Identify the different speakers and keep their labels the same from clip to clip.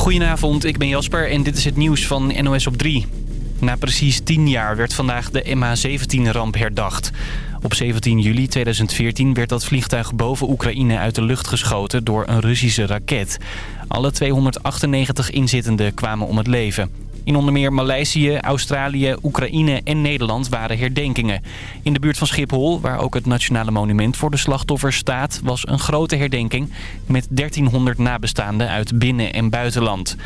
Speaker 1: Goedenavond, ik ben Jasper en dit is het nieuws van NOS op 3. Na precies 10 jaar werd vandaag de MH17-ramp herdacht. Op 17 juli 2014 werd dat vliegtuig boven Oekraïne uit de lucht geschoten door een Russische raket. Alle 298 inzittenden kwamen om het leven. In onder meer Maleisië, Australië, Oekraïne en Nederland waren herdenkingen. In de buurt van Schiphol, waar ook het Nationale Monument voor de slachtoffers staat... was een grote herdenking met 1300 nabestaanden uit binnen- en buitenland.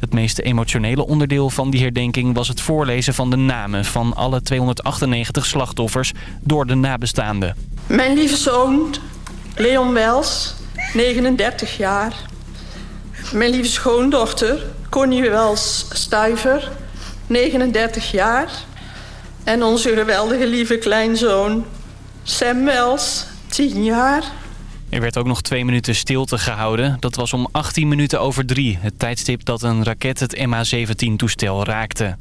Speaker 1: Het meest emotionele onderdeel van die herdenking was het voorlezen van de namen... van alle 298 slachtoffers door de nabestaanden.
Speaker 2: Mijn lieve zoon, Leon Wels, 39 jaar. Mijn lieve schoondochter, Connie Wels Stuiver, 39 jaar. En onze geweldige lieve kleinzoon, Sam Wels, 10 jaar.
Speaker 1: Er werd ook nog twee minuten stilte gehouden. Dat was om 18 minuten over drie, het tijdstip dat een raket het MH17-toestel raakte.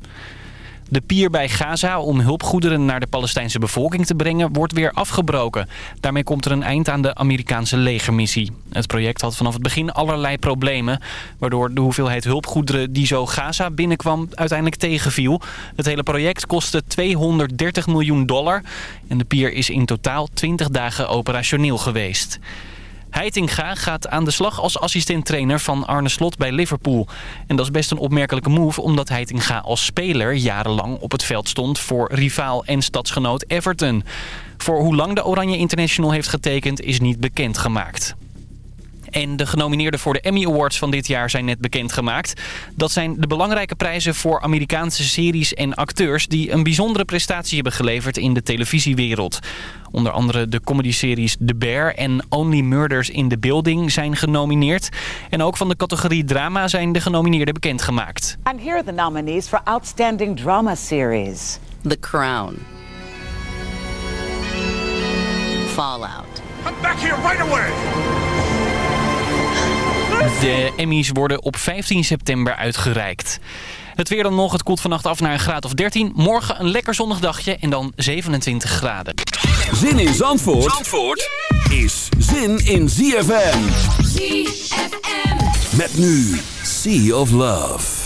Speaker 1: De pier bij Gaza om hulpgoederen naar de Palestijnse bevolking te brengen wordt weer afgebroken. Daarmee komt er een eind aan de Amerikaanse legermissie. Het project had vanaf het begin allerlei problemen... waardoor de hoeveelheid hulpgoederen die zo Gaza binnenkwam uiteindelijk tegenviel. Het hele project kostte 230 miljoen dollar en de pier is in totaal 20 dagen operationeel geweest. Heitinga gaat aan de slag als assistent-trainer van Arne Slot bij Liverpool. En dat is best een opmerkelijke move, omdat Heitinga als speler jarenlang op het veld stond voor rivaal en stadsgenoot Everton. Voor hoe lang de Oranje International heeft getekend is niet bekendgemaakt. En de genomineerden voor de Emmy Awards van dit jaar zijn net bekendgemaakt. Dat zijn de belangrijke prijzen voor Amerikaanse series en acteurs... die een bijzondere prestatie hebben geleverd in de televisiewereld. Onder andere de comedyseries The Bear en Only Murders in the Building zijn genomineerd. En ook van de categorie drama zijn de genomineerden bekendgemaakt.
Speaker 3: And here are the nominees for Outstanding Drama Series.
Speaker 4: The Crown. Fallout.
Speaker 5: Come back here right away!
Speaker 1: De Emmys worden op 15 september uitgereikt. Het weer dan nog, het koelt vannacht af naar een graad of 13. Morgen een lekker zonnig dagje en dan 27 graden.
Speaker 6: Zin in Zandvoort, Zandvoort is zin in ZFM.
Speaker 7: ZFM.
Speaker 6: Met nu Sea of Love.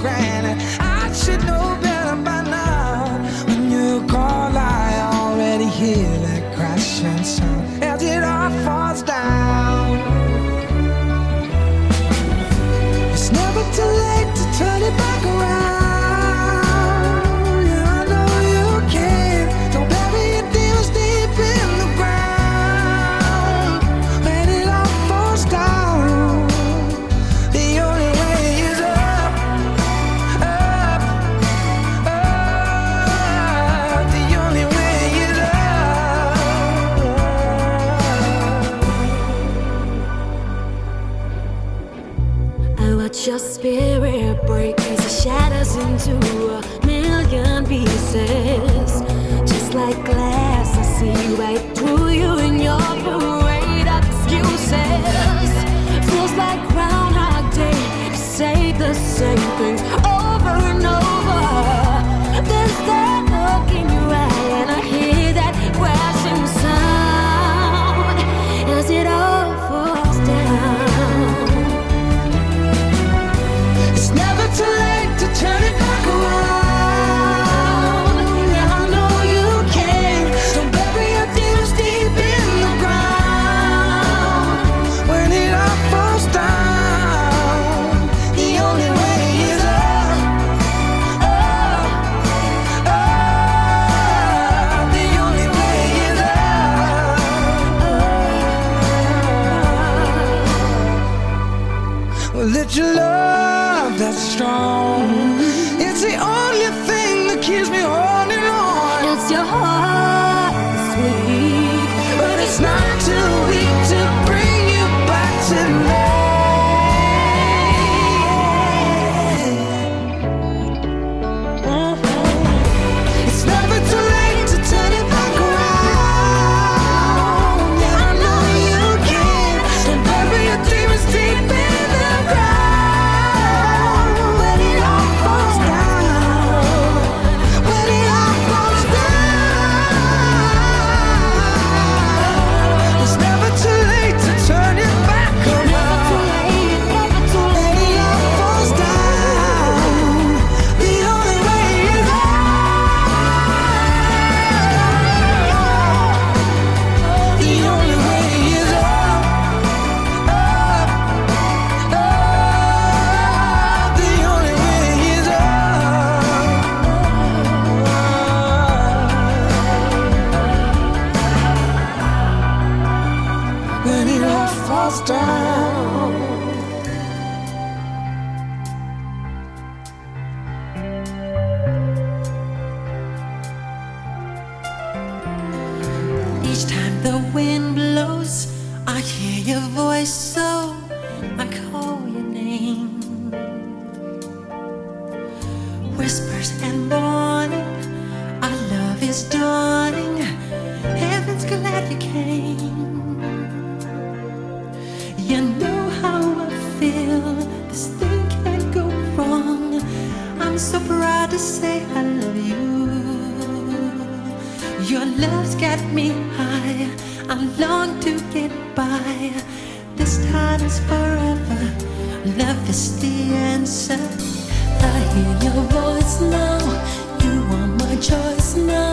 Speaker 8: Granted? I should know better spirit breaks and shatters into a million pieces. Just like glass, I see right through you and your parade of excuses. Feels like Groundhog Day, say the same things. hear your
Speaker 9: voice now. You are my choice now.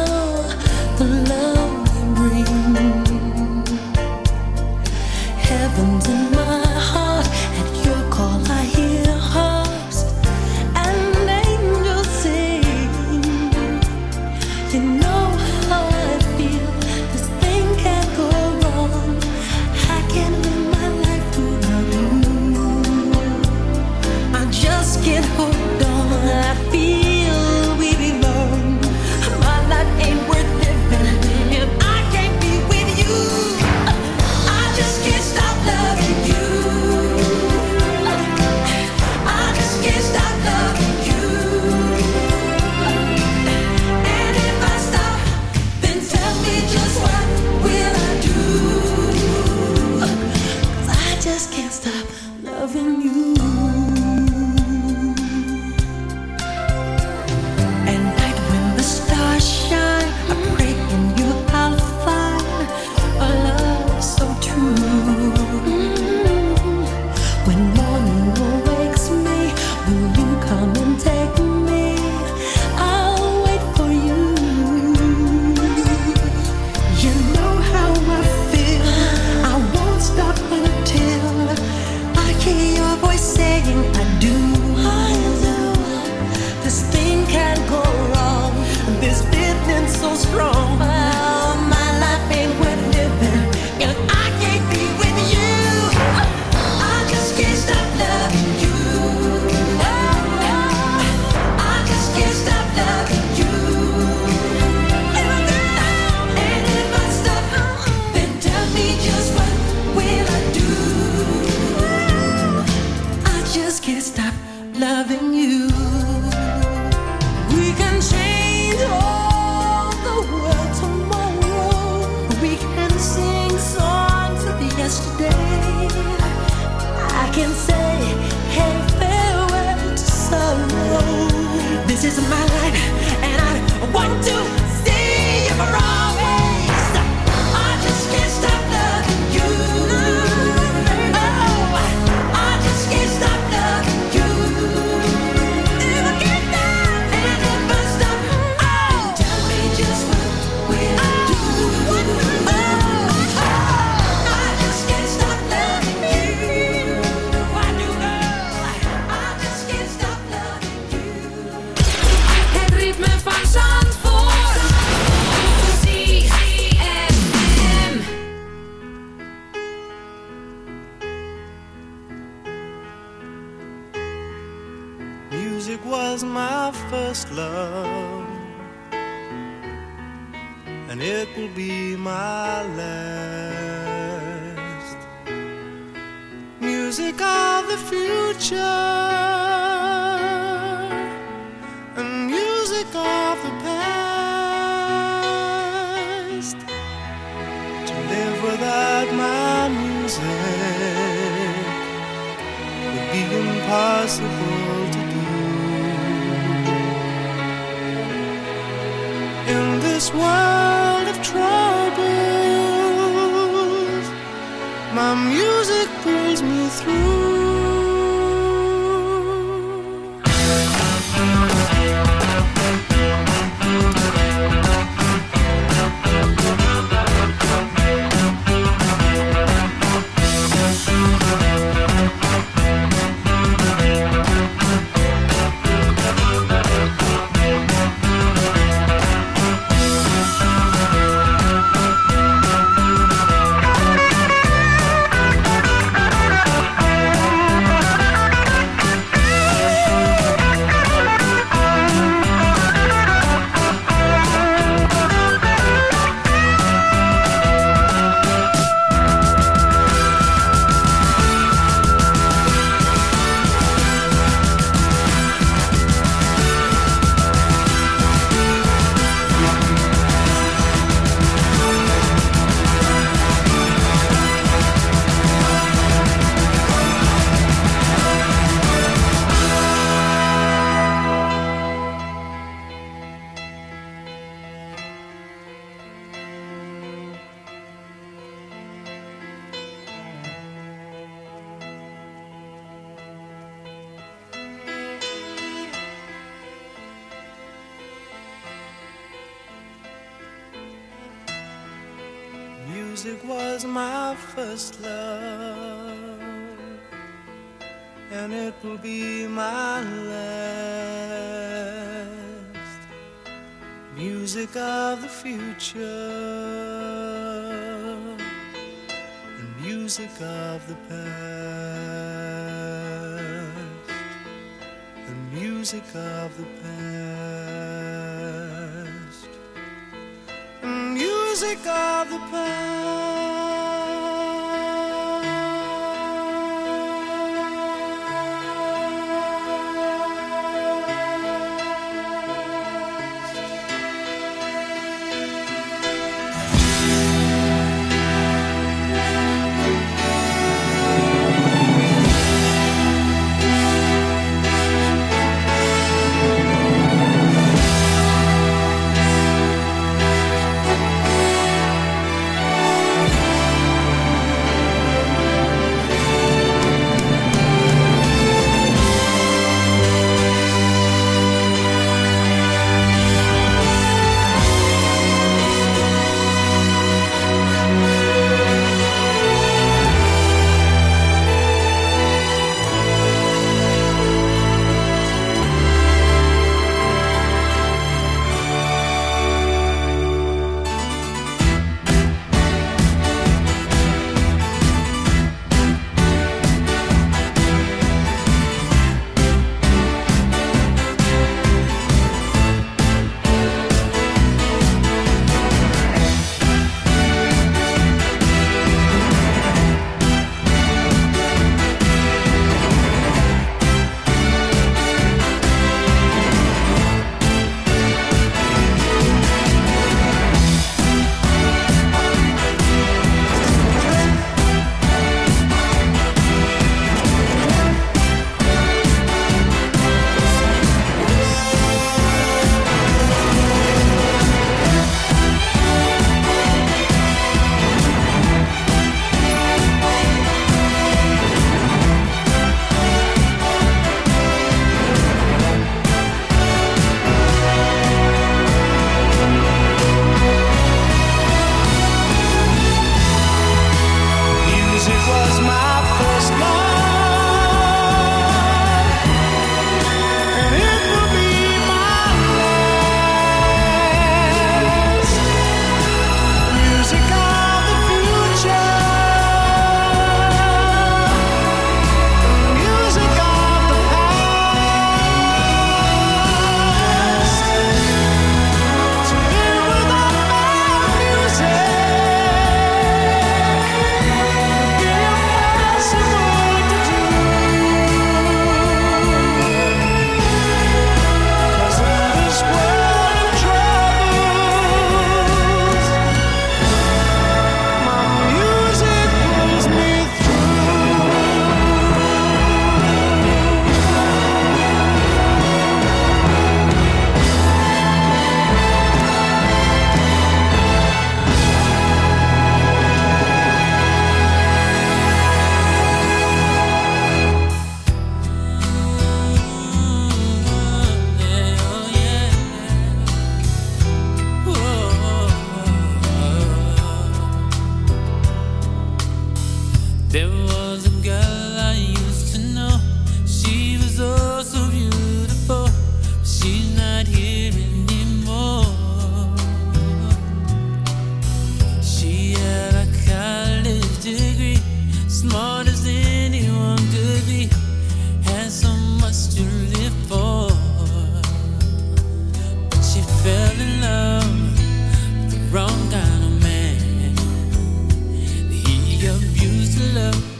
Speaker 9: Música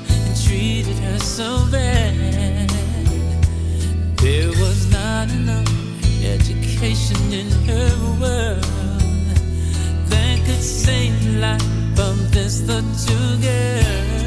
Speaker 9: and
Speaker 10: treated her so bad.
Speaker 11: There was not enough education in her world that could save life of this two girls.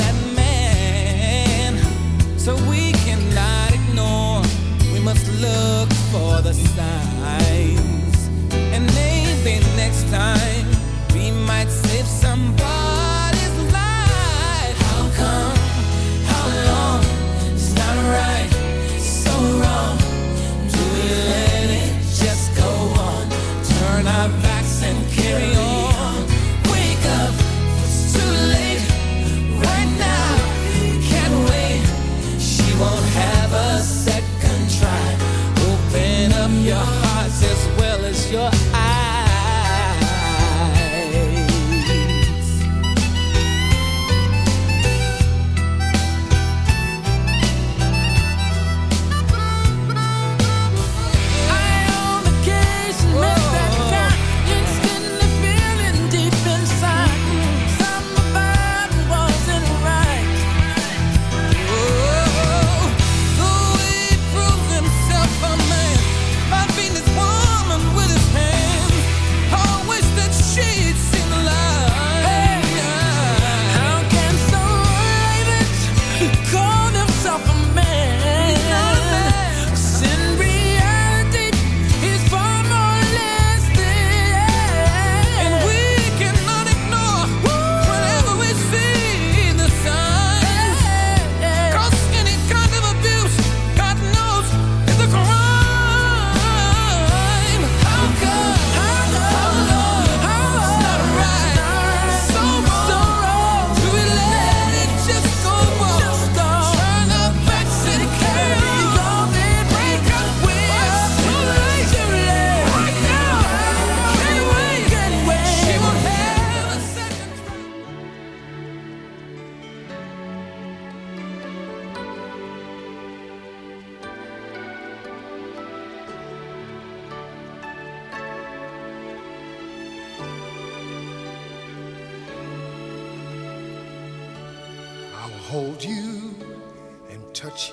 Speaker 5: So we cannot ignore, we must look for the signs. And maybe next time we might save somebody's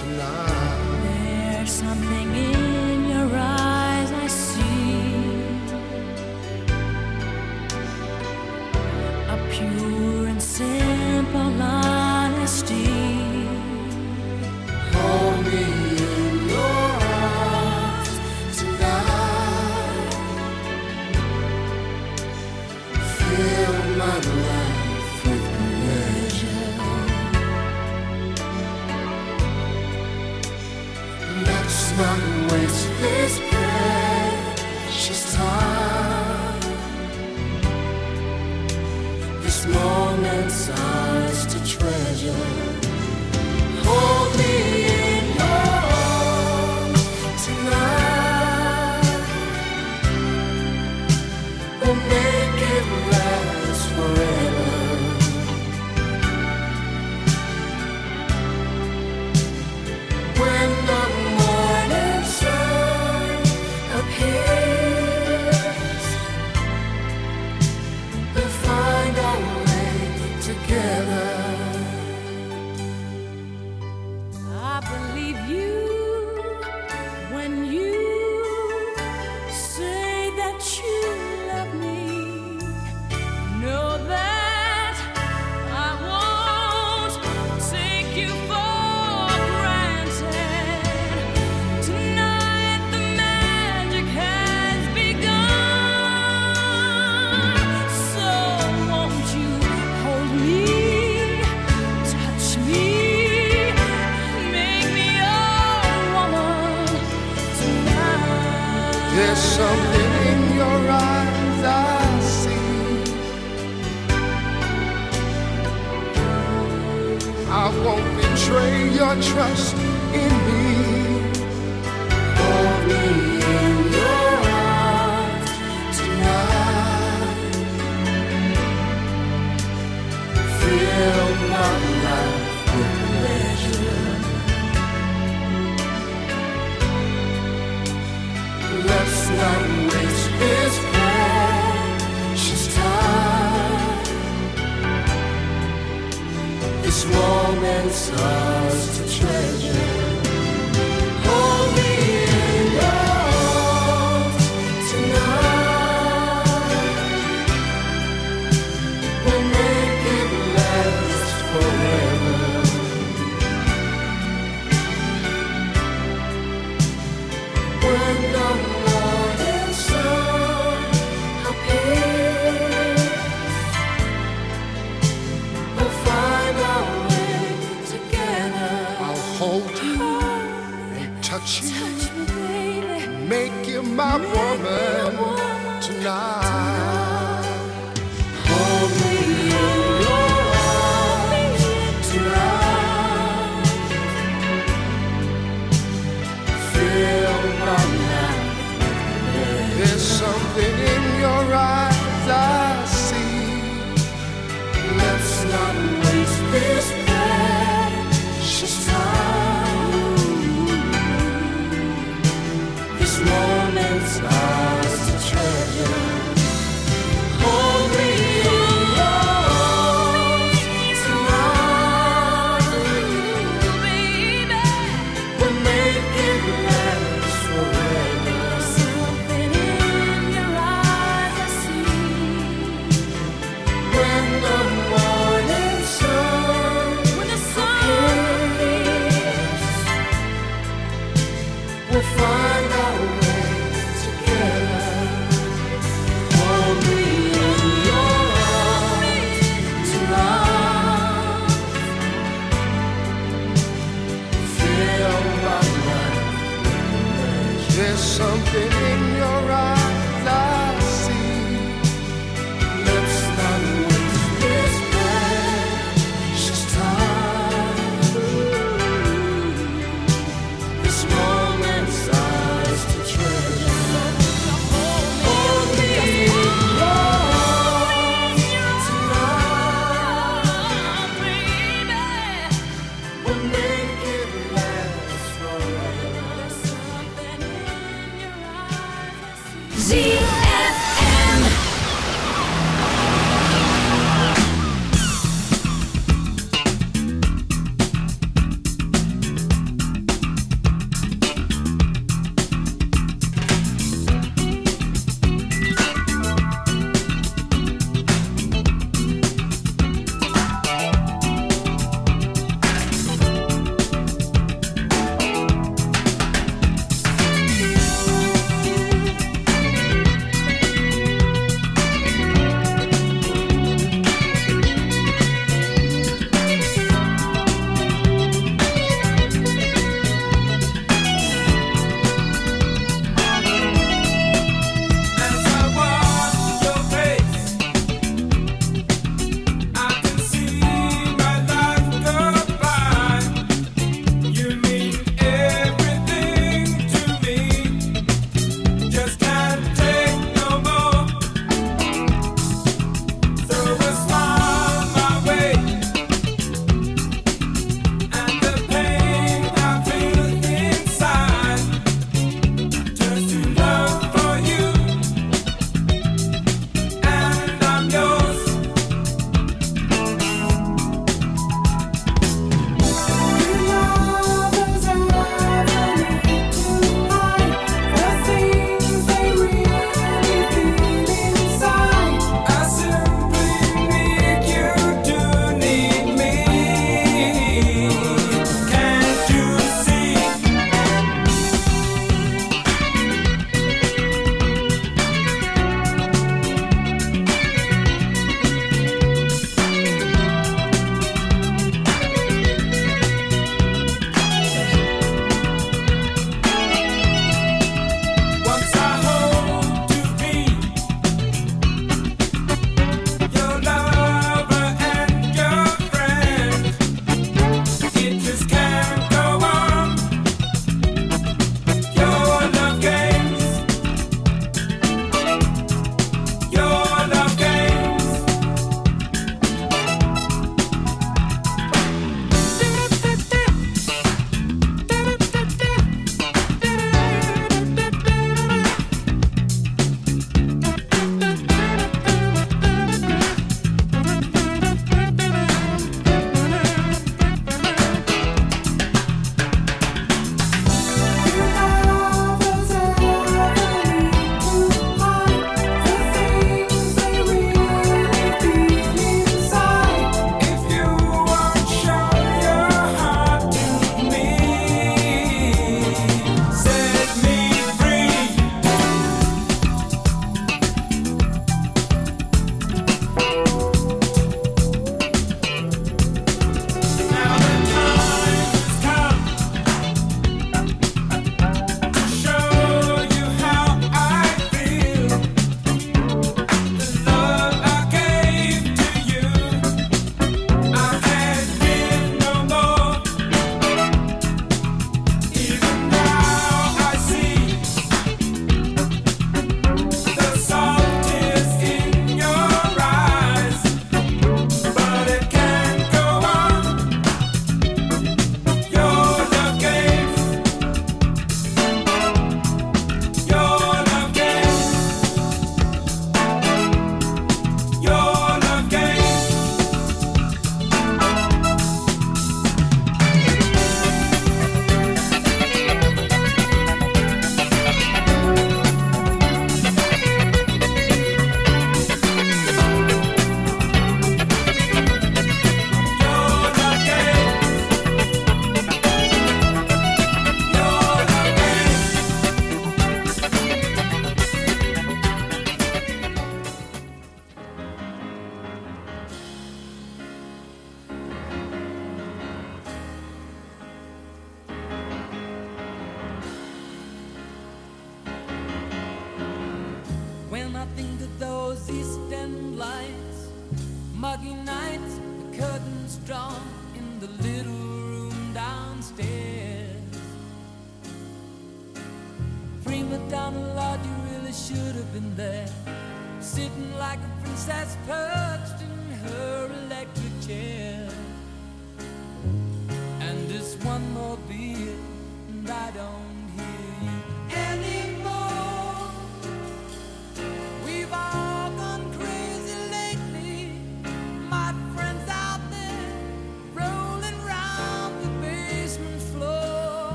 Speaker 12: tonight.
Speaker 10: There's something in your eyes